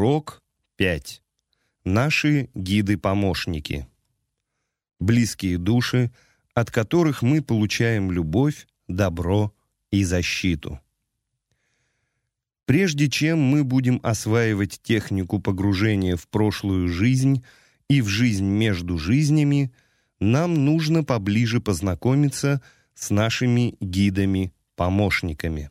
Урок 5. Наши гиды-помощники. Близкие души, от которых мы получаем любовь, добро и защиту. Прежде чем мы будем осваивать технику погружения в прошлую жизнь и в жизнь между жизнями, нам нужно поближе познакомиться с нашими гидами-помощниками.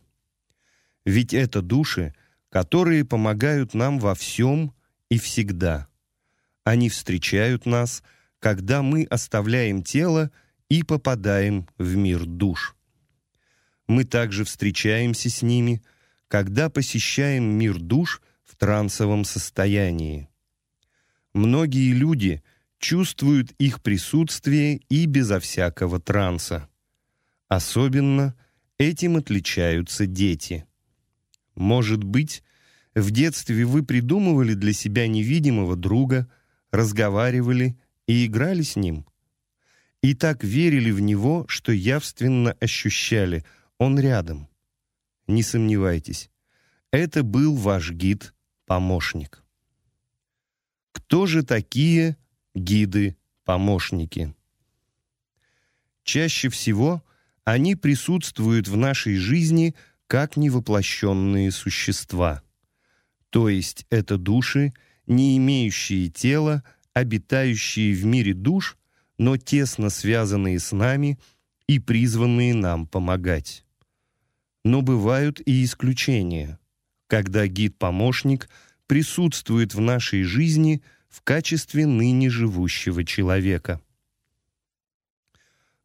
Ведь это души, которые помогают нам во всем и всегда. Они встречают нас, когда мы оставляем тело и попадаем в мир душ. Мы также встречаемся с ними, когда посещаем мир душ в трансовом состоянии. Многие люди чувствуют их присутствие и безо всякого транса. Особенно этим отличаются дети – может быть, в детстве вы придумывали для себя невидимого друга, разговаривали и играли с ним. И так верили в него, что явственно ощущали, он рядом. Не сомневайтесь, это был ваш гид-помощник. Кто же такие гиды-помощники? Чаще всего они присутствуют в нашей жизни – как невоплощенные существа. То есть это души, не имеющие тела, обитающие в мире душ, но тесно связанные с нами и призванные нам помогать. Но бывают и исключения, когда гид-помощник присутствует в нашей жизни в качестве ныне живущего человека.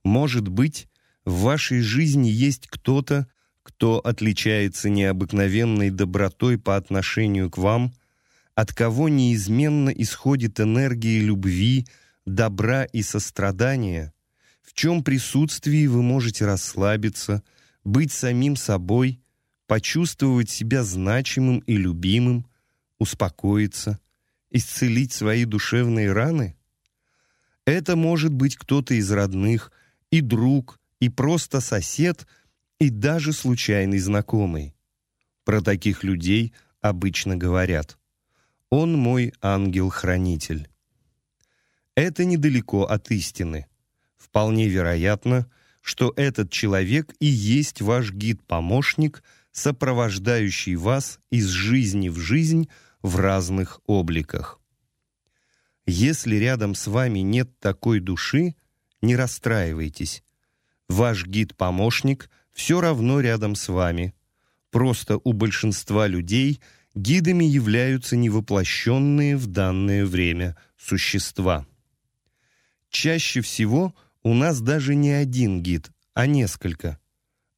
Может быть, в вашей жизни есть кто-то, кто отличается необыкновенной добротой по отношению к вам, от кого неизменно исходит энергия любви, добра и сострадания, в чем присутствии вы можете расслабиться, быть самим собой, почувствовать себя значимым и любимым, успокоиться, исцелить свои душевные раны? Это может быть кто-то из родных, и друг, и просто сосед – и даже случайный знакомый. Про таких людей обычно говорят «Он мой ангел-хранитель». Это недалеко от истины. Вполне вероятно, что этот человек и есть ваш гид-помощник, сопровождающий вас из жизни в жизнь в разных обликах. Если рядом с вами нет такой души, не расстраивайтесь. Ваш гид-помощник – все равно рядом с вами. Просто у большинства людей гидами являются невоплощенные в данное время существа. Чаще всего у нас даже не один гид, а несколько.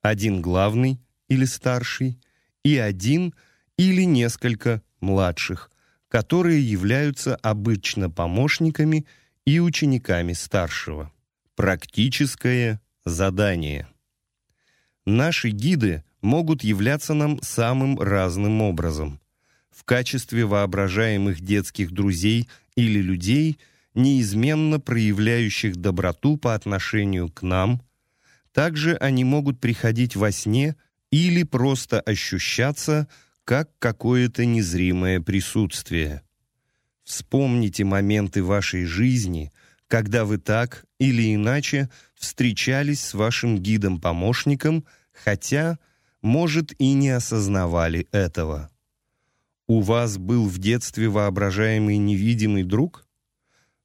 Один главный или старший, и один или несколько младших, которые являются обычно помощниками и учениками старшего. Практическое задание – Наши гиды могут являться нам самым разным образом. В качестве воображаемых детских друзей или людей, неизменно проявляющих доброту по отношению к нам, также они могут приходить во сне или просто ощущаться как какое-то незримое присутствие. Вспомните моменты вашей жизни, когда вы так или иначе встречались с вашим гидом-помощником, хотя, может, и не осознавали этого. У вас был в детстве воображаемый невидимый друг?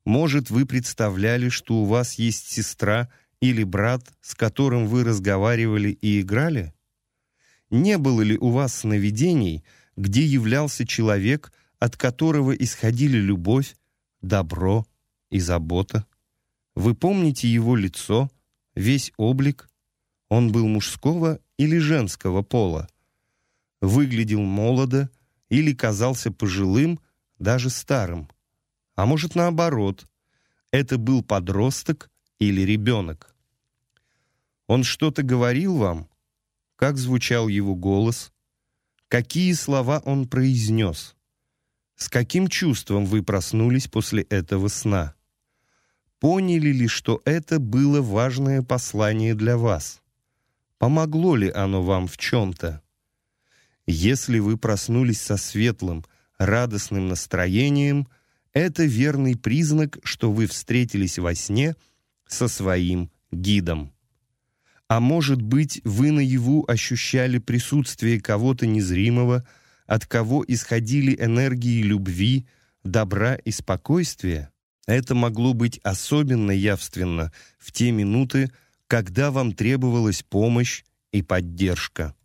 Может, вы представляли, что у вас есть сестра или брат, с которым вы разговаривали и играли? Не было ли у вас сновидений, где являлся человек, от которого исходили любовь, добро и забота? Вы помните его лицо, весь облик? Он был мужского или женского пола? Выглядел молодо или казался пожилым, даже старым? А может, наоборот, это был подросток или ребенок? Он что-то говорил вам? Как звучал его голос? Какие слова он произнес? С каким чувством вы проснулись после этого сна? Поняли ли, что это было важное послание для вас? Помогло ли оно вам в чем-то? Если вы проснулись со светлым, радостным настроением – это верный признак, что вы встретились во сне со своим гидом. А может быть, вы наяву ощущали присутствие кого-то незримого, от кого исходили энергии любви, добра и спокойствия? Это могло быть особенно явственно в те минуты, когда вам требовалась помощь и поддержка.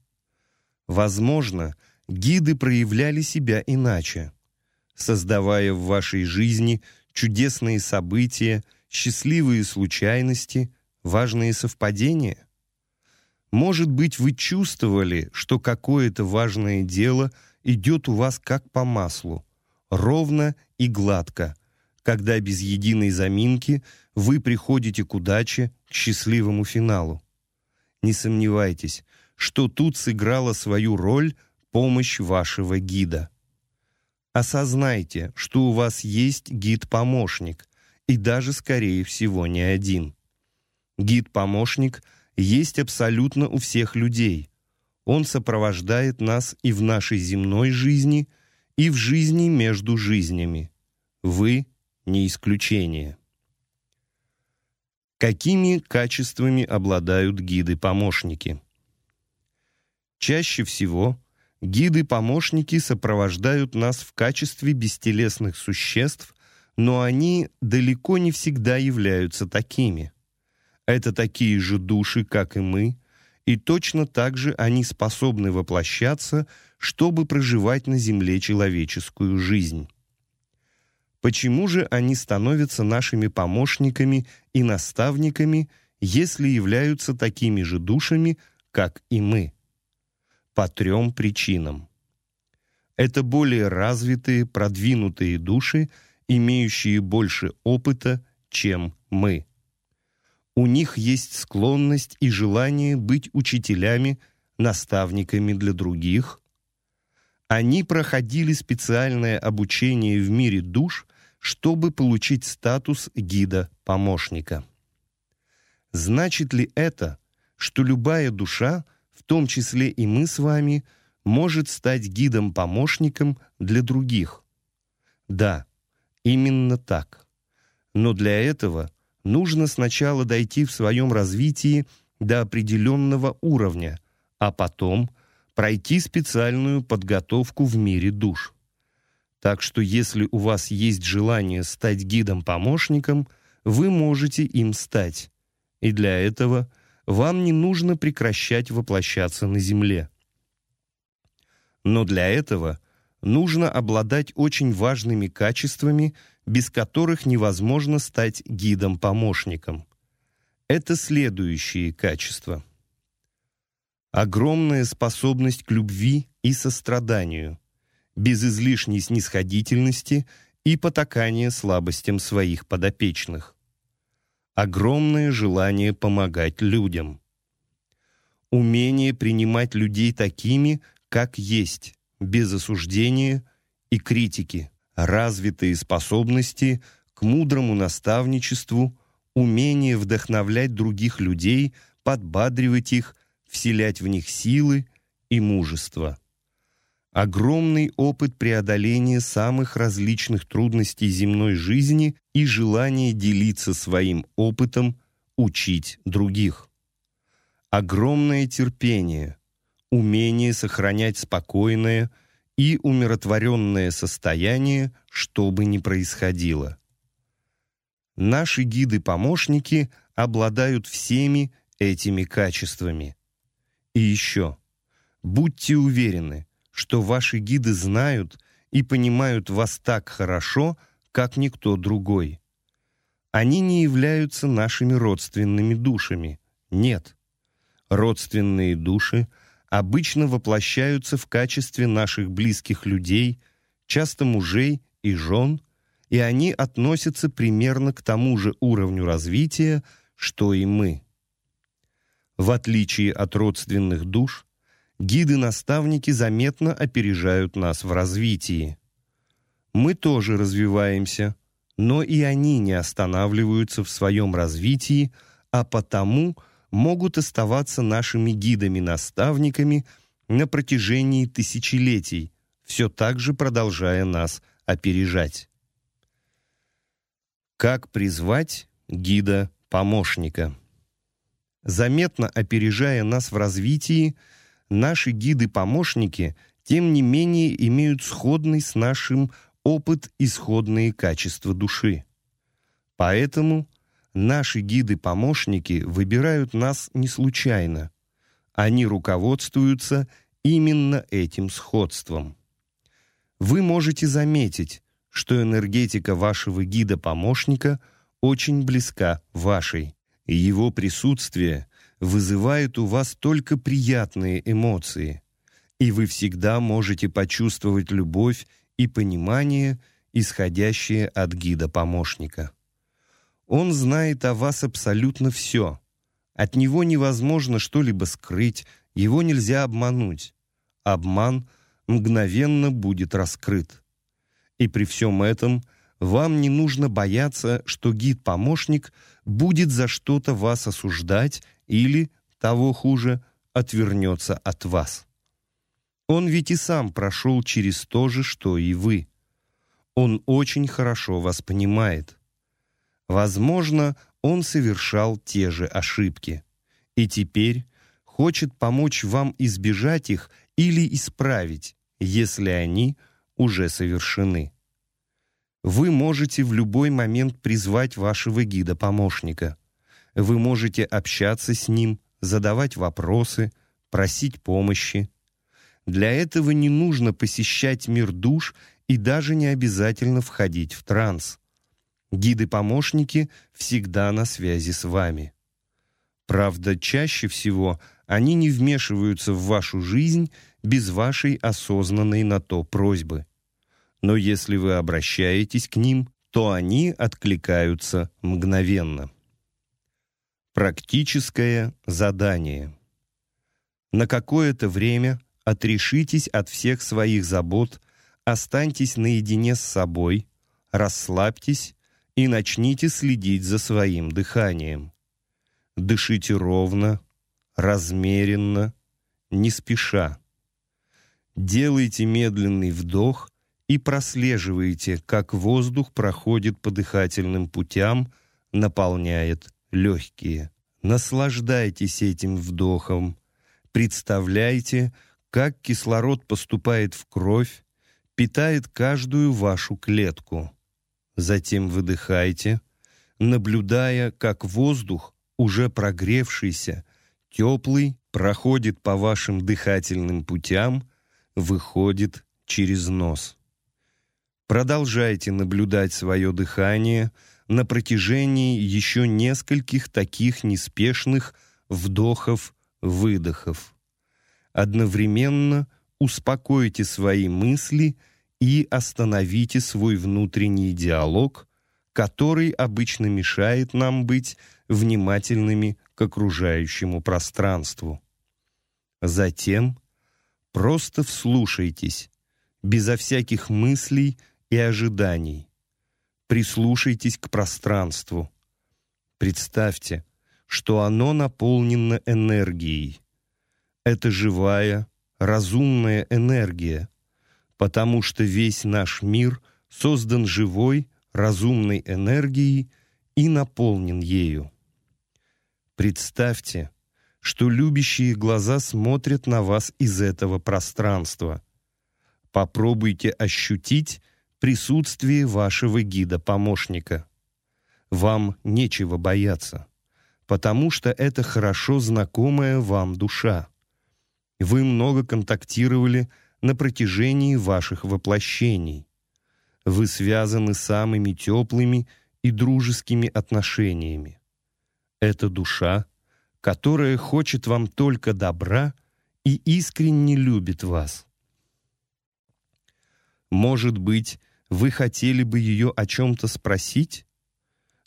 Возможно, гиды проявляли себя иначе, создавая в вашей жизни чудесные события, счастливые случайности, важные совпадения. Может быть, вы чувствовали, что какое-то важное дело идет у вас как по маслу, ровно и гладко, когда без единой заминки вы приходите к удаче, к счастливому финалу. Не сомневайтесь, что тут сыграла свою роль помощь вашего гида. Осознайте, что у вас есть гид-помощник, и даже, скорее всего, не один. Гид-помощник — есть абсолютно у всех людей. Он сопровождает нас и в нашей земной жизни, и в жизни между жизнями. Вы не исключение. Какими качествами обладают гиды-помощники? Чаще всего гиды-помощники сопровождают нас в качестве бестелесных существ, но они далеко не всегда являются такими. Это такие же души, как и мы, и точно так же они способны воплощаться, чтобы проживать на земле человеческую жизнь. Почему же они становятся нашими помощниками и наставниками, если являются такими же душами, как и мы? По трем причинам. Это более развитые, продвинутые души, имеющие больше опыта, чем мы. У них есть склонность и желание быть учителями, наставниками для других. Они проходили специальное обучение в мире душ, чтобы получить статус гида-помощника. Значит ли это, что любая душа, в том числе и мы с вами, может стать гидом-помощником для других? Да, именно так. Но для этого – нужно сначала дойти в своем развитии до определенного уровня, а потом пройти специальную подготовку в мире душ. Так что если у вас есть желание стать гидом-помощником, вы можете им стать. И для этого вам не нужно прекращать воплощаться на Земле. Но для этого нужно обладать очень важными качествами, без которых невозможно стать гидом-помощником. Это следующие качества. Огромная способность к любви и состраданию, без излишней снисходительности и потакания слабостям своих подопечных. Огромное желание помогать людям. Умение принимать людей такими, как есть, без осуждения и критики, развитые способности к мудрому наставничеству, умение вдохновлять других людей, подбадривать их, вселять в них силы и мужество. Огромный опыт преодоления самых различных трудностей земной жизни и желание делиться своим опытом, учить других. Огромное терпение, умение сохранять спокойное и умиротворенное состояние, что бы ни происходило. Наши гиды-помощники обладают всеми этими качествами. И еще, будьте уверены, что ваши гиды знают и понимают вас так хорошо, как никто другой. Они не являются нашими родственными душами. Нет. Родственные души — обычно воплощаются в качестве наших близких людей, часто мужей и жен, и они относятся примерно к тому же уровню развития, что и мы. В отличие от родственных душ, гиды-наставники заметно опережают нас в развитии. Мы тоже развиваемся, но и они не останавливаются в своем развитии, а потому – могут оставаться нашими гидами-наставниками на протяжении тысячелетий, все так же продолжая нас опережать. Как призвать гида-помощника? Заметно опережая нас в развитии, наши гиды-помощники, тем не менее, имеют сходный с нашим опыт исходные качества души. Поэтому наши гиды-помощники выбирают нас не случайно. Они руководствуются именно этим сходством. Вы можете заметить, что энергетика вашего гида-помощника очень близка вашей. Его присутствие вызывает у вас только приятные эмоции, и вы всегда можете почувствовать любовь и понимание, исходящее от гида-помощника. Он знает о вас абсолютно все. От него невозможно что-либо скрыть, его нельзя обмануть. Обман мгновенно будет раскрыт. И при всем этом вам не нужно бояться, что гид-помощник будет за что-то вас осуждать или, того хуже, отвернется от вас. Он ведь и сам прошел через то же, что и вы. Он очень хорошо вас понимает. Возможно, он совершал те же ошибки. И теперь хочет помочь вам избежать их или исправить, если они уже совершены. Вы можете в любой момент призвать вашего гида-помощника. Вы можете общаться с ним, задавать вопросы, просить помощи. Для этого не нужно посещать мир душ и даже не обязательно входить в транс. Гиды-помощники всегда на связи с вами. Правда, чаще всего они не вмешиваются в вашу жизнь без вашей осознанной на то просьбы. Но если вы обращаетесь к ним, то они откликаются мгновенно. Практическое задание. На какое-то время отрешитесь от всех своих забот, останьтесь наедине с собой, расслабьтесь и начните следить за своим дыханием. Дышите ровно, размеренно, не спеша. Делайте медленный вдох и прослеживайте, как воздух проходит по дыхательным путям, наполняет легкие. Наслаждайтесь этим вдохом. Представляйте, как кислород поступает в кровь, питает каждую вашу клетку. Затем выдыхайте, наблюдая, как воздух, уже прогревшийся, теплый, проходит по вашим дыхательным путям, выходит через нос. Продолжайте наблюдать свое дыхание на протяжении еще нескольких таких неспешных вдохов-выдохов. Одновременно успокойте свои мысли и остановите свой внутренний диалог, который обычно мешает нам быть внимательными к окружающему пространству. Затем просто вслушайтесь, безо всяких мыслей и ожиданий. Прислушайтесь к пространству. Представьте, что оно наполнено энергией. Это живая, разумная энергия, потому что весь наш мир создан живой, разумной энергией и наполнен ею. Представьте, что любящие глаза смотрят на вас из этого пространства. Попробуйте ощутить присутствие вашего гида-помощника. Вам нечего бояться, потому что это хорошо знакомая вам душа. Вы много контактировали на протяжении ваших воплощений. Вы связаны самыми теплыми и дружескими отношениями. Это душа, которая хочет вам только добра и искренне любит вас. Может быть, вы хотели бы ее о чем-то спросить?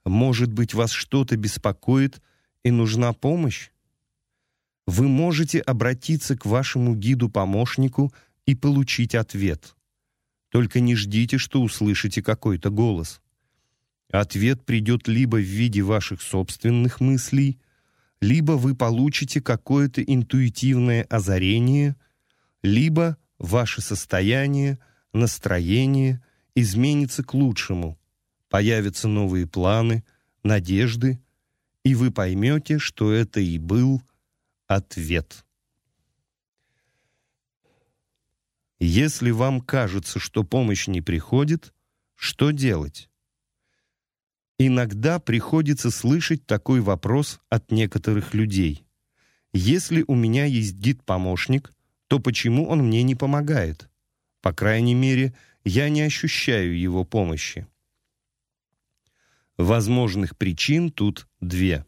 Может быть, вас что-то беспокоит и нужна помощь? Вы можете обратиться к вашему гиду-помощнику и получить ответ. Только не ждите, что услышите какой-то голос. Ответ придет либо в виде ваших собственных мыслей, либо вы получите какое-то интуитивное озарение, либо ваше состояние, настроение изменится к лучшему, появятся новые планы, надежды, и вы поймете, что это и был ответ. Если вам кажется, что помощь не приходит, что делать? Иногда приходится слышать такой вопрос от некоторых людей. Если у меня есть гид-помощник, то почему он мне не помогает? По крайней мере, я не ощущаю его помощи. Возможных причин тут две.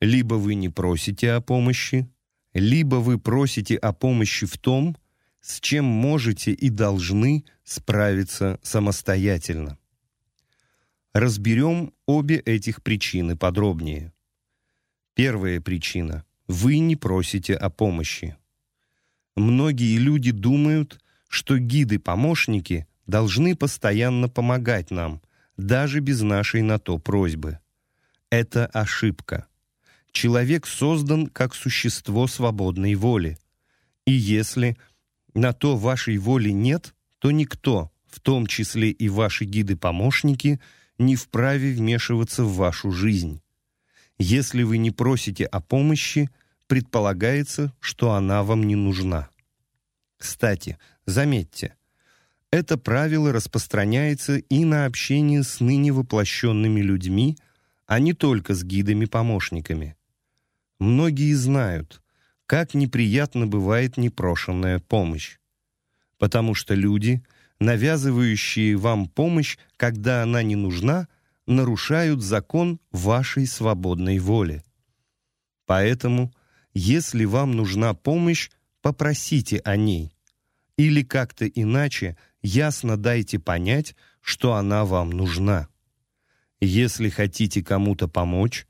Либо вы не просите о помощи, либо вы просите о помощи в том, с чем можете и должны справиться самостоятельно. Разберем обе этих причины подробнее. Первая причина – вы не просите о помощи. Многие люди думают, что гиды-помощники должны постоянно помогать нам, даже без нашей на то просьбы. Это ошибка. Человек создан как существо свободной воли. И если на то вашей воли нет, то никто, в том числе и ваши гиды-помощники, не вправе вмешиваться в вашу жизнь. Если вы не просите о помощи, предполагается, что она вам не нужна. Кстати, заметьте, это правило распространяется и на общение с ныне воплощенными людьми, а не только с гидами-помощниками. Многие знают, как неприятно бывает непрошенная помощь. Потому что люди, навязывающие вам помощь, когда она не нужна, нарушают закон вашей свободной воли. Поэтому, если вам нужна помощь, попросите о ней. Или как-то иначе ясно дайте понять, что она вам нужна. Если хотите кому-то помочь,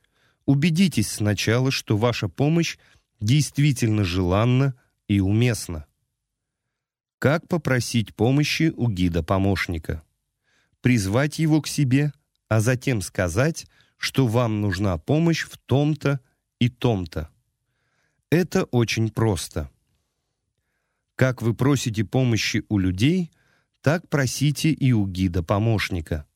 убедитесь сначала, что ваша помощь действительно желанно и уместно. Как попросить помощи у гида-помощника? Призвать его к себе, а затем сказать, что вам нужна помощь в том-то и том-то. Это очень просто. Как вы просите помощи у людей, так просите и у гида-помощника.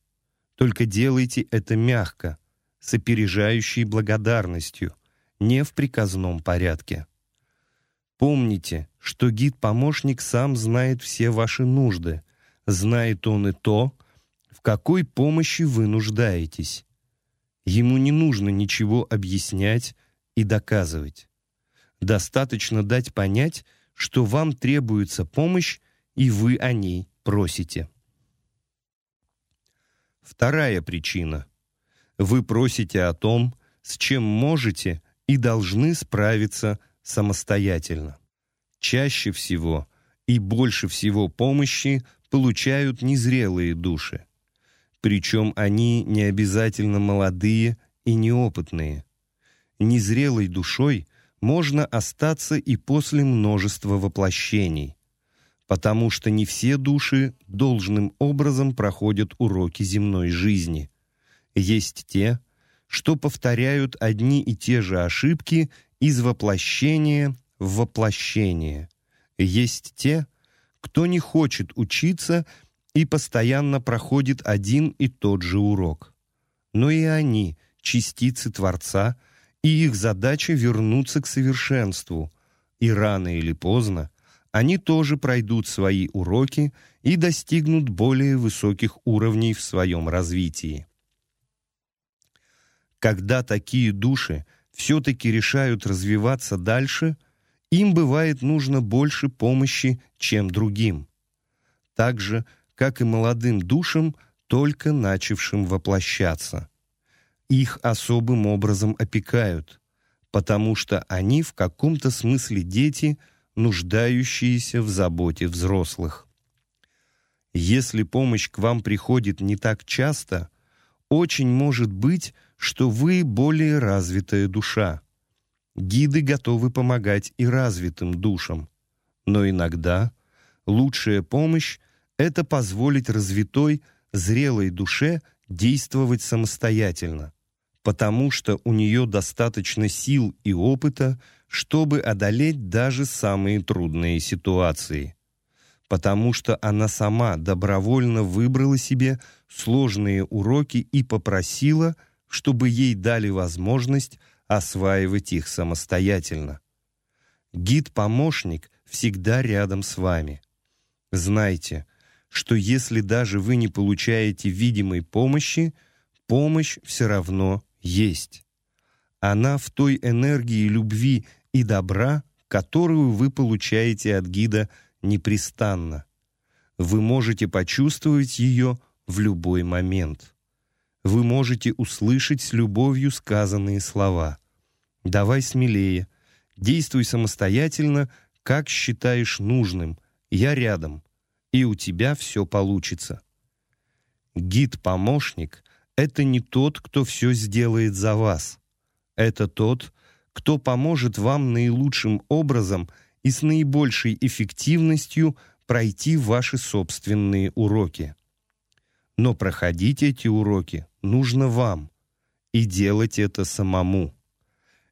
Только делайте это мягко, с опережающей благодарностью – не в приказном порядке. Помните, что гид-помощник сам знает все ваши нужды, знает он и то, в какой помощи вы нуждаетесь. Ему не нужно ничего объяснять и доказывать. Достаточно дать понять, что вам требуется помощь, и вы о ней просите. Вторая причина. Вы просите о том, с чем можете и должны справиться самостоятельно. Чаще всего и больше всего помощи получают незрелые души. Причем они не обязательно молодые и неопытные. Незрелой душой можно остаться и после множества воплощений, потому что не все души должным образом проходят уроки земной жизни. Есть те, что повторяют одни и те же ошибки из воплощения в воплощение. Есть те, кто не хочет учиться и постоянно проходит один и тот же урок. Но и они — частицы Творца, и их задача вернуться к совершенству, и рано или поздно они тоже пройдут свои уроки и достигнут более высоких уровней в своем развитии. Когда такие души все-таки решают развиваться дальше, им бывает нужно больше помощи, чем другим. Так же, как и молодым душам, только начавшим воплощаться. Их особым образом опекают, потому что они в каком-то смысле дети, нуждающиеся в заботе взрослых. Если помощь к вам приходит не так часто, очень может быть, что вы более развитая душа. Гиды готовы помогать и развитым душам. Но иногда лучшая помощь — это позволить развитой, зрелой душе действовать самостоятельно, потому что у нее достаточно сил и опыта, чтобы одолеть даже самые трудные ситуации. потому что она сама добровольно выбрала себе сложные уроки и попросила, чтобы ей дали возможность осваивать их самостоятельно. Гид-помощник всегда рядом с вами. Знайте, что если даже вы не получаете видимой помощи, помощь все равно есть. Она в той энергии любви и добра, которую вы получаете от гида непрестанно. Вы можете почувствовать ее в любой момент. Вы можете услышать с любовью сказанные слова. «Давай смелее», Действуй самостоятельно, как считаешь нужным. Я рядом, и у тебя все получится. Гид-помощник — это не тот, кто все сделает за вас. Это тот, кто поможет вам наилучшим образом и с наибольшей эффективностью пройти ваши собственные уроки. Но проходить эти уроки нужно вам, и делать это самому.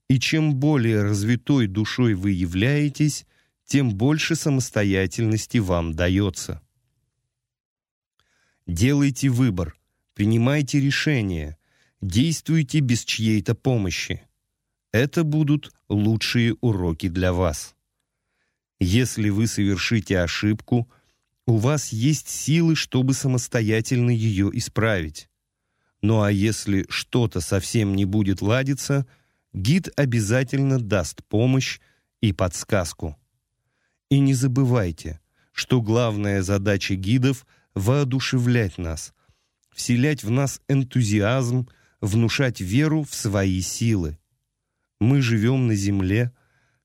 И чем более развитой душой вы являетесь, тем больше самостоятельности вам дается. Делайте выбор, принимайте решения, действуйте без чьей-то помощи. Это будут лучшие уроки для вас. Если вы совершите ошибку, у вас есть силы, чтобы самостоятельно ее исправить. Ну а если что-то совсем не будет ладиться – гид обязательно даст помощь и подсказку. И не забывайте, что главная задача гидов — воодушевлять нас, вселять в нас энтузиазм, внушать веру в свои силы. Мы живем на земле,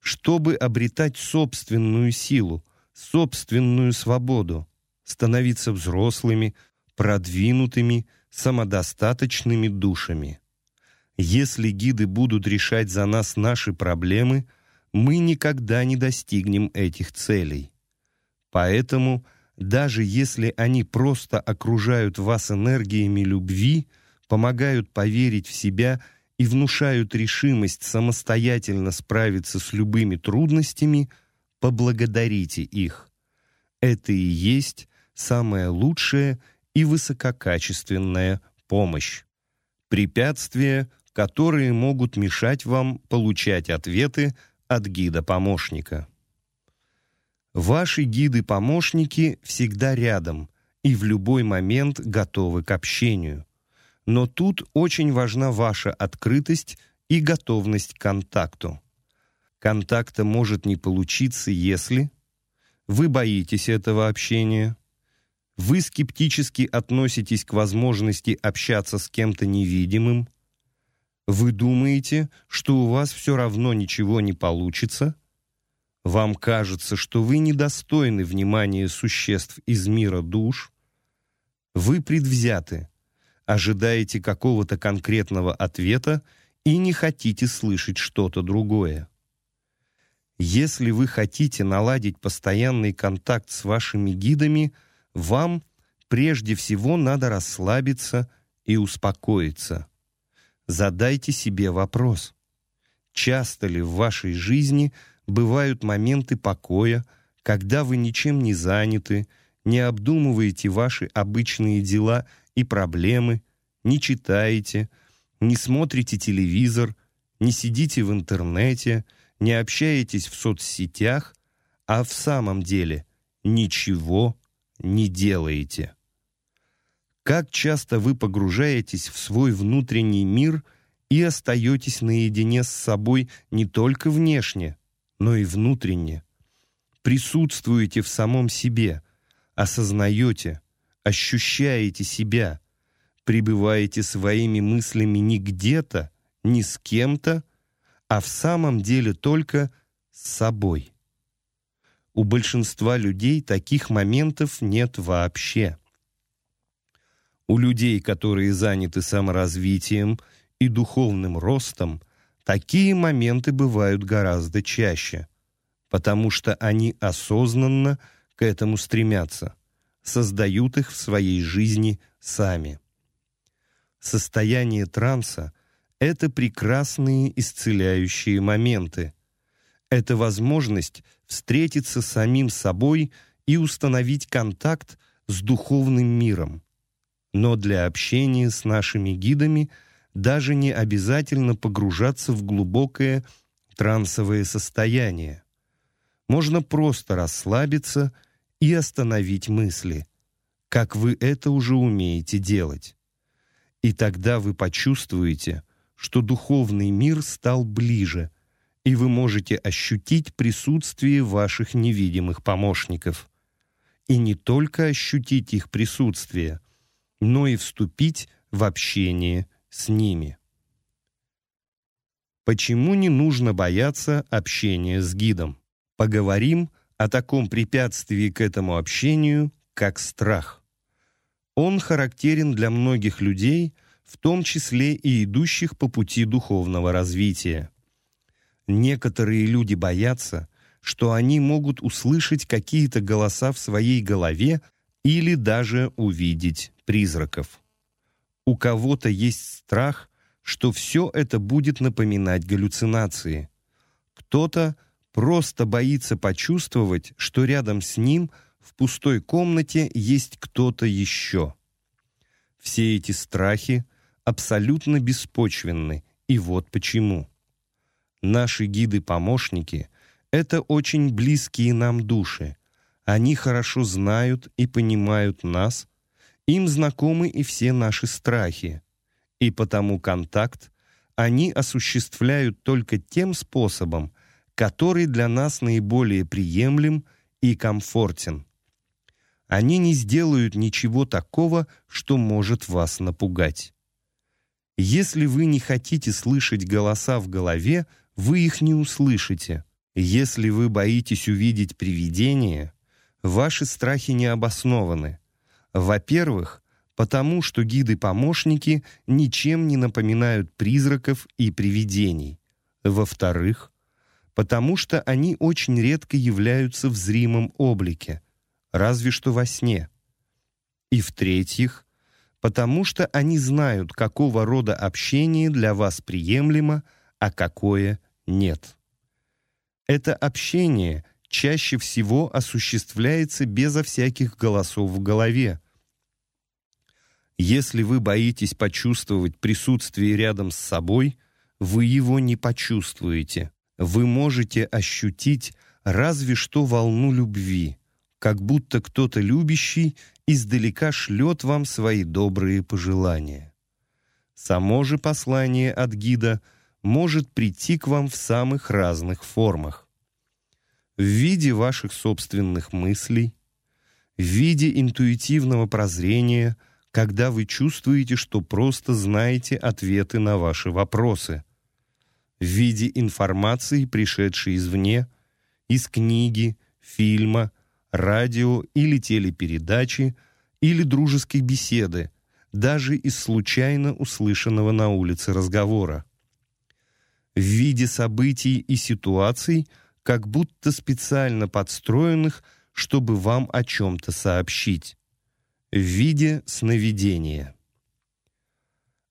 чтобы обретать собственную силу, собственную свободу, становиться взрослыми, продвинутыми, самодостаточными душами. Если гиды будут решать за нас наши проблемы, мы никогда не достигнем этих целей. Поэтому, даже если они просто окружают вас энергиями любви, помогают поверить в себя и внушают решимость самостоятельно справиться с любыми трудностями, поблагодарите их. Это и есть самая лучшая и высококачественная помощь. Препятствия которые могут мешать вам получать ответы от гида-помощника. Ваши гиды-помощники всегда рядом и в любой момент готовы к общению. Но тут очень важна ваша открытость и готовность к контакту. Контакта может не получиться, если вы боитесь этого общения, вы скептически относитесь к возможности общаться с кем-то невидимым, вы думаете, что у вас все равно ничего не получится? Вам кажется, что вы недостойны внимания существ из мира душ? Вы предвзяты, ожидаете какого-то конкретного ответа и не хотите слышать что-то другое. Если вы хотите наладить постоянный контакт с вашими гидами, вам прежде всего надо расслабиться и успокоиться задайте себе вопрос. Часто ли в вашей жизни бывают моменты покоя, когда вы ничем не заняты, не обдумываете ваши обычные дела и проблемы, не читаете, не смотрите телевизор, не сидите в интернете, не общаетесь в соцсетях, а в самом деле ничего не делаете. Как часто вы погружаетесь в свой внутренний мир и остаетесь наедине с собой не только внешне, но и внутренне. Присутствуете в самом себе, осознаете, ощущаете себя, пребываете своими мыслями не где-то, не с кем-то, а в самом деле только с собой. У большинства людей таких моментов нет вообще. У людей, которые заняты саморазвитием и духовным ростом, такие моменты бывают гораздо чаще, потому что они осознанно к этому стремятся, создают их в своей жизни сами. Состояние транса — это прекрасные исцеляющие моменты. Это возможность встретиться с самим собой и установить контакт с духовным миром. Но для общения с нашими гидами даже не обязательно погружаться в глубокое трансовое состояние. Можно просто расслабиться и остановить мысли, как вы это уже умеете делать. И тогда вы почувствуете, что духовный мир стал ближе, и вы можете ощутить присутствие ваших невидимых помощников. И не только ощутить их присутствие, но и вступить в общение с ними. Почему не нужно бояться общения с гидом? Поговорим о таком препятствии к этому общению, как страх. Он характерен для многих людей, в том числе и идущих по пути духовного развития. Некоторые люди боятся, что они могут услышать какие-то голоса в своей голове или даже увидеть призраков. У кого-то есть страх, что все это будет напоминать галлюцинации. Кто-то просто боится почувствовать, что рядом с ним в пустой комнате есть кто-то еще. Все эти страхи абсолютно беспочвенны, и вот почему. Наши гиды-помощники — это очень близкие нам души. Они хорошо знают и понимают нас им знакомы и все наши страхи, и потому контакт они осуществляют только тем способом, который для нас наиболее приемлем и комфортен. Они не сделают ничего такого, что может вас напугать. Если вы не хотите слышать голоса в голове, вы их не услышите. Если вы боитесь увидеть привидение, ваши страхи не обоснованы. Во-первых, потому что гиды-помощники ничем не напоминают призраков и привидений. Во-вторых, потому что они очень редко являются в зримом облике, разве что во сне. И в-третьих, потому что они знают, какого рода общение для вас приемлемо, а какое нет. Это общение чаще всего осуществляется безо всяких голосов в голове. Если вы боитесь почувствовать присутствие рядом с собой, вы его не почувствуете. Вы можете ощутить разве что волну любви, как будто кто-то любящий издалека шлет вам свои добрые пожелания. Само же послание от гида может прийти к вам в самых разных формах в виде ваших собственных мыслей, в виде интуитивного прозрения, когда вы чувствуете, что просто знаете ответы на ваши вопросы, в виде информации, пришедшей извне, из книги, фильма, радио или телепередачи, или дружеской беседы, даже из случайно услышанного на улице разговора. В виде событий и ситуаций – как будто специально подстроенных, чтобы вам о чем-то сообщить, в виде сновидения.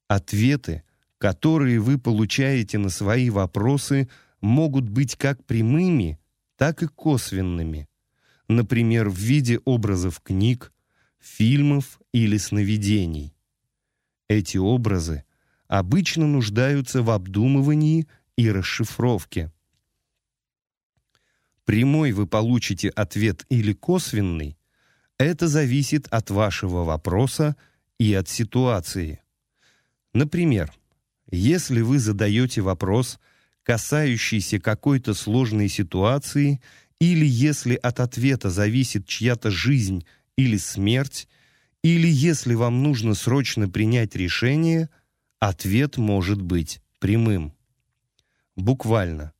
Ответы, которые вы получаете на свои вопросы, могут быть как прямыми, так и косвенными, например, в виде образов книг, фильмов или сновидений. Эти образы обычно нуждаются в обдумывании и расшифровке. Прямой вы получите ответ или косвенный, это зависит от вашего вопроса и от ситуации. Например, если вы задаете вопрос, касающийся какой-то сложной ситуации, или если от ответа зависит чья-то жизнь или смерть, или если вам нужно срочно принять решение, ответ может быть прямым. Буквально.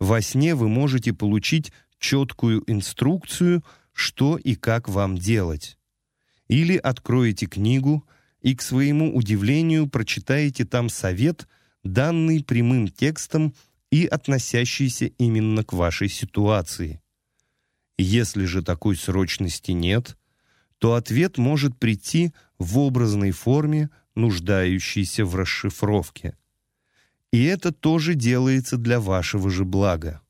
Во сне вы можете получить четкую инструкцию, что и как вам делать. Или откроете книгу и, к своему удивлению, прочитаете там совет, данный прямым текстом и относящийся именно к вашей ситуации. Если же такой срочности нет, то ответ может прийти в образной форме, нуждающейся в расшифровке. И это тоже делается для вашего же блага.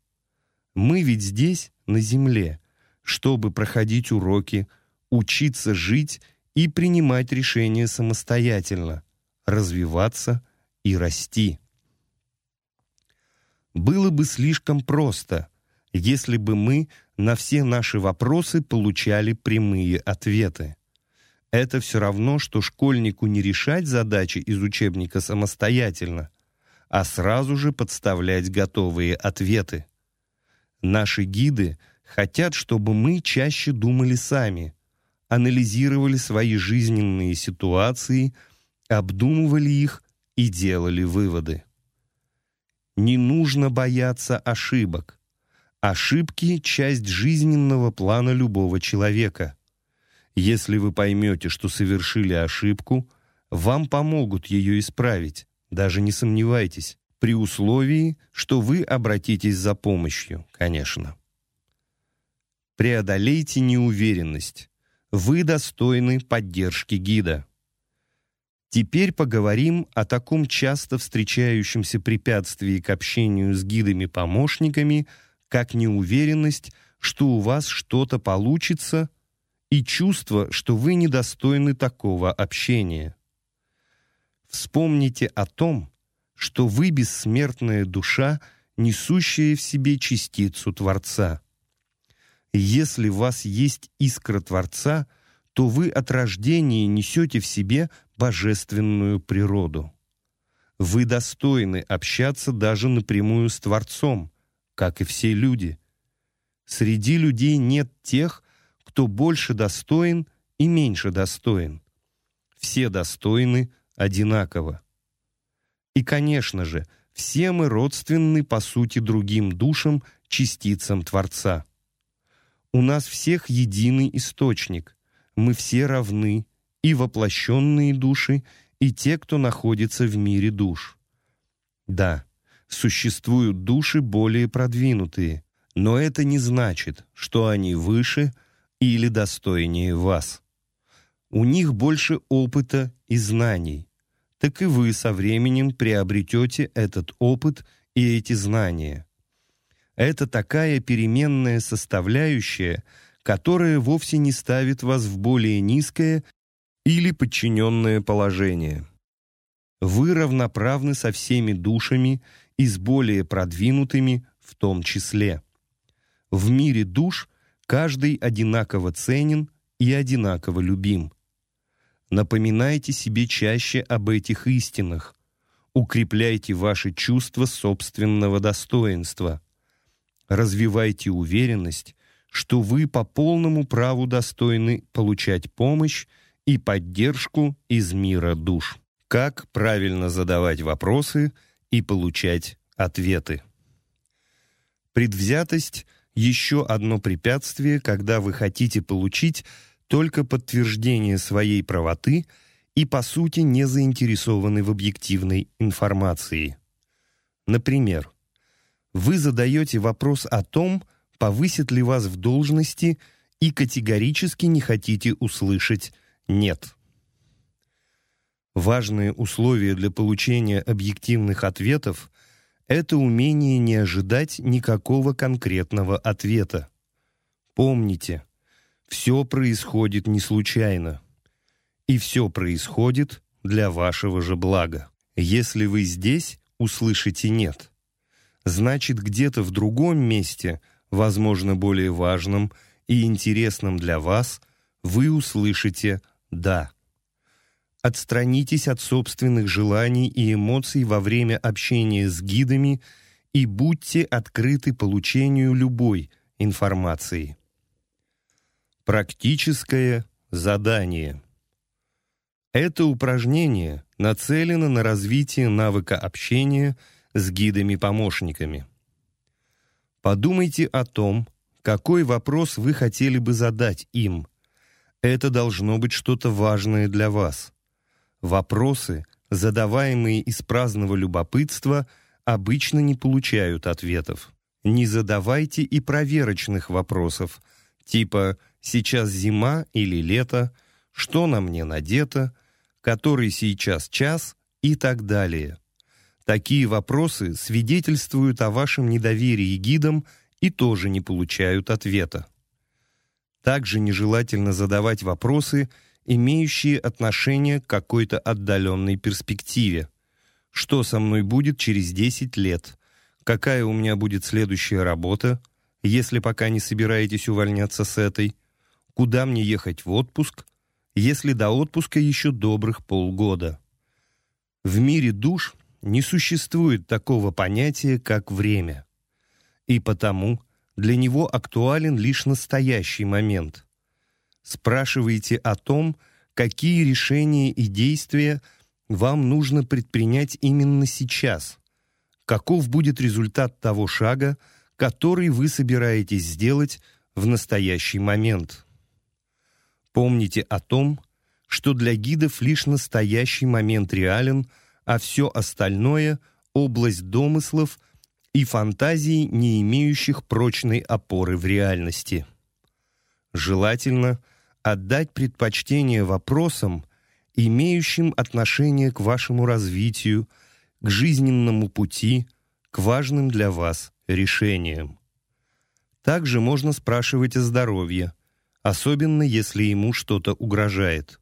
Мы ведь здесь, на земле, чтобы проходить уроки, учиться жить и принимать решения самостоятельно, развиваться и расти. Было бы слишком просто, если бы мы на все наши вопросы получали прямые ответы. Это все равно, что школьнику не решать задачи из учебника самостоятельно, а сразу же подставлять готовые ответы. Наши гиды хотят, чтобы мы чаще думали сами, анализировали свои жизненные ситуации, обдумывали их и делали выводы. Не нужно бояться ошибок. Ошибки — часть жизненного плана любого человека. Если вы поймете, что совершили ошибку, вам помогут ее исправить, даже не сомневайтесь, при условии, что вы обратитесь за помощью, конечно. Преодолейте неуверенность. Вы достойны поддержки гида. Теперь поговорим о таком часто встречающемся препятствии к общению с гидами-помощниками, как неуверенность, что у вас что-то получится, и чувство, что вы недостойны такого общения. Вспомните о том, что вы бессмертная душа, несущая в себе частицу Творца. Если в вас есть искра Творца, то вы от рождения несете в себе божественную природу. Вы достойны общаться даже напрямую с Творцом, как и все люди. Среди людей нет тех, кто больше достоин и меньше достоин. Все достойны одинаково. И, конечно же, все мы родственны по сути другим душам, частицам Творца. У нас всех единый источник. Мы все равны, и воплощенные души, и те, кто находится в мире душ. Да, существуют души более продвинутые, но это не значит, что они выше – или достойнее вас. У них больше опыта и знаний, так и вы со временем приобретете этот опыт и эти знания. Это такая переменная составляющая, которая вовсе не ставит вас в более низкое или подчиненное положение. Вы равноправны со всеми душами и с более продвинутыми в том числе. В мире душ Каждый одинаково ценен и одинаково любим. Напоминайте себе чаще об этих истинах. Укрепляйте ваши чувства собственного достоинства. Развивайте уверенность, что вы по полному праву достойны получать помощь и поддержку из мира душ. Как правильно задавать вопросы и получать ответы? Предвзятость – еще одно препятствие, когда вы хотите получить только подтверждение своей правоты и, по сути, не заинтересованы в объективной информации. Например, вы задаете вопрос о том, повысит ли вас в должности, и категорически не хотите услышать «нет». Важные условия для получения объективных ответов это умение не ожидать никакого конкретного ответа. Помните, все происходит не случайно. И все происходит для вашего же блага. Если вы здесь услышите «нет», значит, где-то в другом месте, возможно, более важном и интересном для вас, вы услышите «да». Отстранитесь от собственных желаний и эмоций во время общения с гидами и будьте открыты получению любой информации. Практическое задание. Это упражнение нацелено на развитие навыка общения с гидами-помощниками. Подумайте о том, какой вопрос вы хотели бы задать им. Это должно быть что-то важное для вас. Вопросы, задаваемые из праздного любопытства, обычно не получают ответов. Не задавайте и проверочных вопросов, типа «сейчас зима или лето», «что на мне надето», «который сейчас час» и так далее. Такие вопросы свидетельствуют о вашем недоверии гидам и тоже не получают ответа. Также нежелательно задавать вопросы, имеющие отношение к какой-то отдаленной перспективе. Что со мной будет через 10 лет? Какая у меня будет следующая работа, если пока не собираетесь увольняться с этой? Куда мне ехать в отпуск, если до отпуска еще добрых полгода? В мире душ не существует такого понятия, как время. И потому для него актуален лишь настоящий момент. Спрашивайте о том, какие решения и действия вам нужно предпринять именно сейчас. Каков будет результат того шага, который вы собираетесь сделать в настоящий момент. Помните о том, что для гидов лишь настоящий момент реален, а все остальное — область домыслов — и фантазий, не имеющих прочной опоры в реальности. Желательно отдать предпочтение вопросам, имеющим отношение к вашему развитию, к жизненному пути, к важным для вас решениям. Также можно спрашивать о здоровье, особенно если ему что-то угрожает.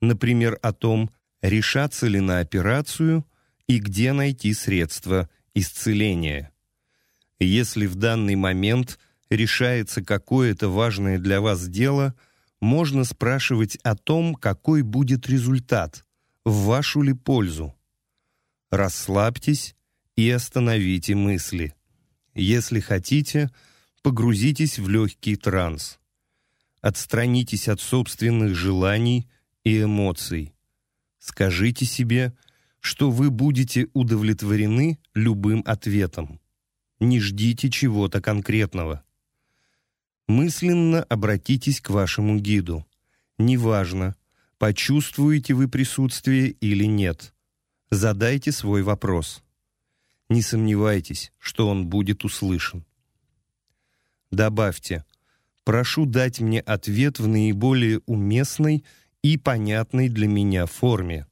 Например, о том, решаться ли на операцию и где найти средства исцеления. Если в данный момент решается какое-то важное для вас дело, можно спрашивать о том, какой будет результат, в вашу ли пользу. Расслабьтесь и остановите мысли. Если хотите, погрузитесь в легкий транс. Отстранитесь от собственных желаний и эмоций. Скажите себе – что вы будете удовлетворены любым ответом. Не ждите чего-то конкретного. Мысленно обратитесь к вашему гиду. Неважно, почувствуете вы присутствие или нет. Задайте свой вопрос. Не сомневайтесь, что он будет услышан. Добавьте «Прошу дать мне ответ в наиболее уместной и понятной для меня форме».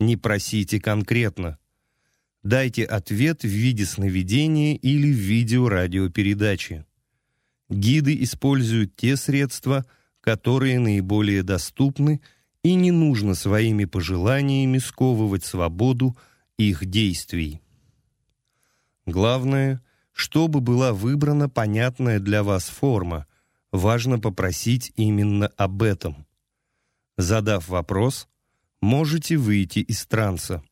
Не просите конкретно. Дайте ответ в виде сновидения или в видео-радиопередачи. Гиды используют те средства, которые наиболее доступны, и не нужно своими пожеланиями сковывать свободу их действий. Главное, чтобы была выбрана понятная для вас форма, важно попросить именно об этом. Задав вопрос, можете выйти из транса.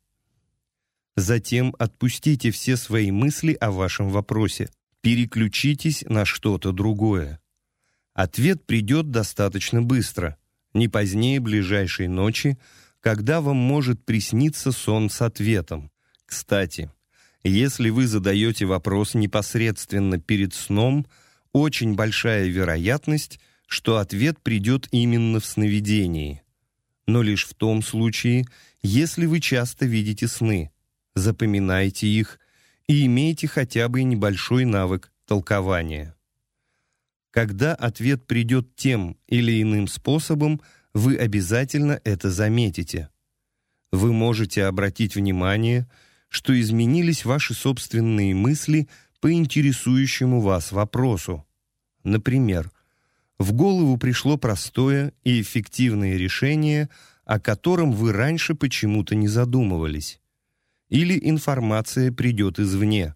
Затем отпустите все свои мысли о вашем вопросе, переключитесь на что-то другое. Ответ придет достаточно быстро, не позднее ближайшей ночи, когда вам может присниться сон с ответом. Кстати, если вы задаете вопрос непосредственно перед сном, очень большая вероятность, что ответ придет именно в сновидении – но лишь в том случае, если вы часто видите сны, запоминайте их и имеете хотя бы небольшой навык толкования. Когда ответ придет тем или иным способом, вы обязательно это заметите. Вы можете обратить внимание, что изменились ваши собственные мысли по интересующему вас вопросу. Например, в голову пришло простое и эффективное решение, о котором вы раньше почему-то не задумывались. Или информация придет извне,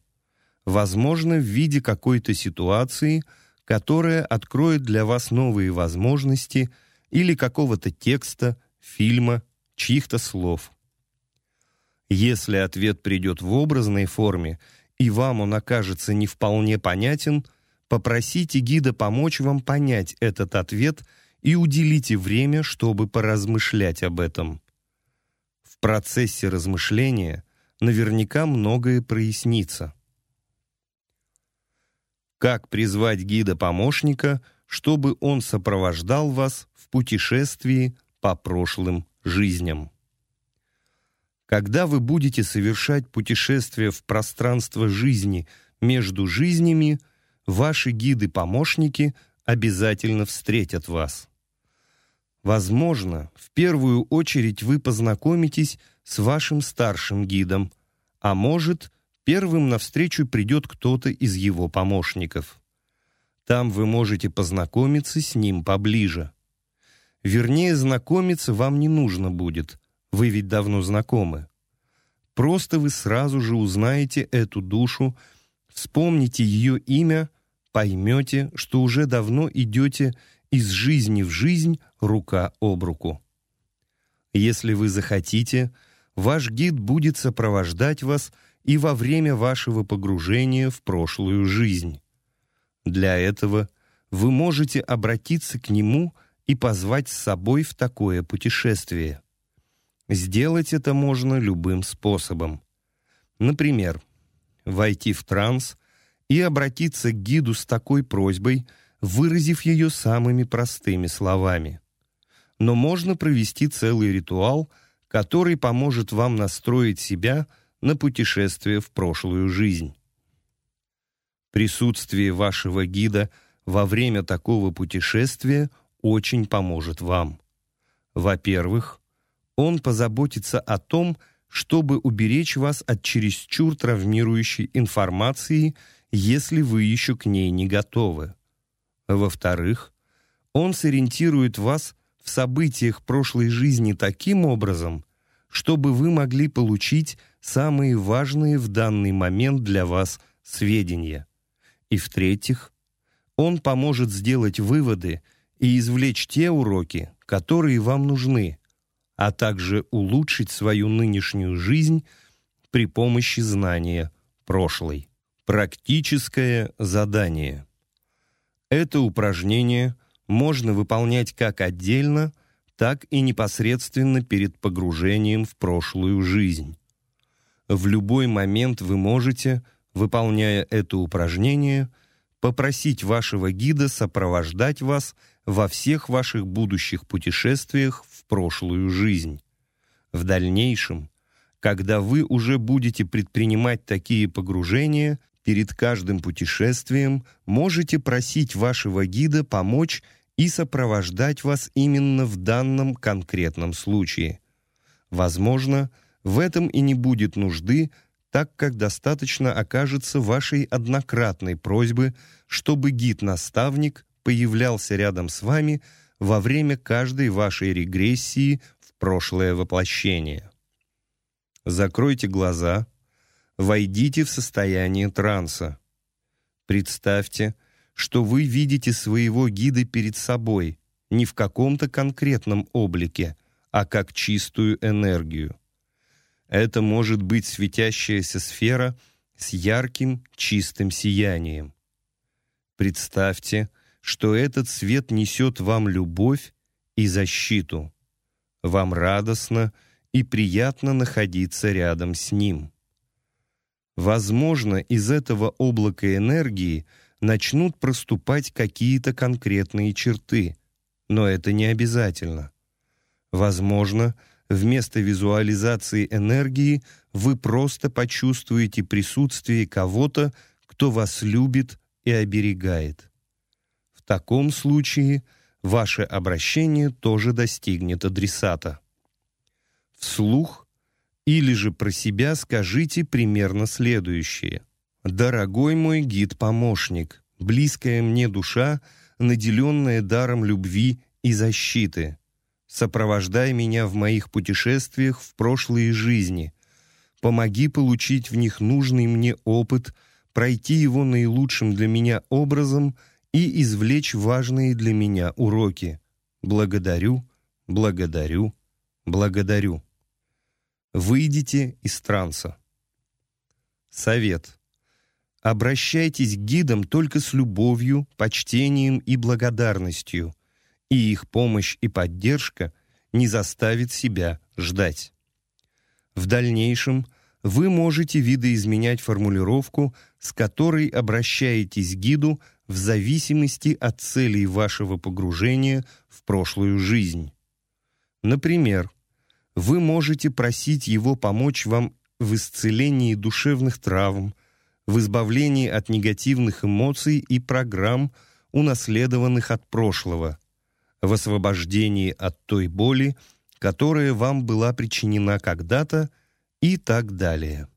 возможно, в виде какой-то ситуации, которая откроет для вас новые возможности или какого-то текста, фильма, чьих-то слов. Если ответ придет в образной форме, и вам он окажется не вполне понятен – Попросите гида помочь вам понять этот ответ и уделите время, чтобы поразмышлять об этом. В процессе размышления наверняка многое прояснится. Как призвать гида-помощника, чтобы он сопровождал вас в путешествии по прошлым жизням? Когда вы будете совершать путешествие в пространство жизни между жизнями – ваши гиды-помощники обязательно встретят вас. Возможно, в первую очередь вы познакомитесь с вашим старшим гидом, а может, первым навстречу придет кто-то из его помощников. Там вы можете познакомиться с ним поближе. Вернее, знакомиться вам не нужно будет, вы ведь давно знакомы. Просто вы сразу же узнаете эту душу, вспомните ее имя, поймете, что уже давно идете из жизни в жизнь рука об руку. Если вы захотите, ваш гид будет сопровождать вас и во время вашего погружения в прошлую жизнь. Для этого вы можете обратиться к нему и позвать с собой в такое путешествие. Сделать это можно любым способом. Например, войти в транс и обратиться к гиду с такой просьбой, выразив ее самыми простыми словами. Но можно провести целый ритуал, который поможет вам настроить себя на путешествие в прошлую жизнь. Присутствие вашего гида во время такого путешествия очень поможет вам. Во-первых, он позаботится о том, чтобы уберечь вас от чересчур травмирующей информации, если вы еще к ней не готовы. Во-вторых, он сориентирует вас в событиях прошлой жизни таким образом, чтобы вы могли получить самые важные в данный момент для вас сведения. И в-третьих, он поможет сделать выводы и извлечь те уроки, которые вам нужны, а также улучшить свою нынешнюю жизнь при помощи знания прошлой. Практическое задание. Это упражнение можно выполнять как отдельно, так и непосредственно перед погружением в прошлую жизнь. В любой момент вы можете, выполняя это упражнение, попросить вашего гида сопровождать вас во всех ваших будущих путешествиях прошлую жизнь. В дальнейшем, когда вы уже будете предпринимать такие погружения, перед каждым путешествием можете просить вашего гида помочь и сопровождать вас именно в данном конкретном случае. Возможно, в этом и не будет нужды, так как достаточно окажется вашей однократной просьбы, чтобы гид-наставник появлялся рядом с вами во время каждой вашей регрессии в прошлое воплощение. Закройте глаза, войдите в состояние транса. Представьте, что вы видите своего гида перед собой, не в каком-то конкретном облике, а как чистую энергию. Это может быть светящаяся сфера с ярким чистым сиянием. Представьте, что этот свет несет вам любовь и защиту. Вам радостно и приятно находиться рядом с ним. Возможно, из этого облака энергии начнут проступать какие-то конкретные черты, но это не обязательно. Возможно, вместо визуализации энергии вы просто почувствуете присутствие кого-то, кто вас любит и оберегает. Таком случае ваше обращение тоже достигнет адресата. Вслух или же про себя скажите примерно следующее. «Дорогой мой гид-помощник, близкая мне душа, наделенная даром любви и защиты, сопровождай меня в моих путешествиях в прошлые жизни, помоги получить в них нужный мне опыт, пройти его наилучшим для меня образом – и извлечь важные для меня уроки. Благодарю, благодарю, благодарю. Выйдите из транса. Совет. Обращайтесь к гидам только с любовью, почтением и благодарностью, и их помощь и поддержка не заставит себя ждать. В дальнейшем вы можете видоизменять формулировку, с которой обращаетесь к гиду в зависимости от целей вашего погружения в прошлую жизнь. Например, вы можете просить его помочь вам в исцелении душевных травм, в избавлении от негативных эмоций и программ, унаследованных от прошлого, в освобождении от той боли, которая вам была причинена когда-то и так далее.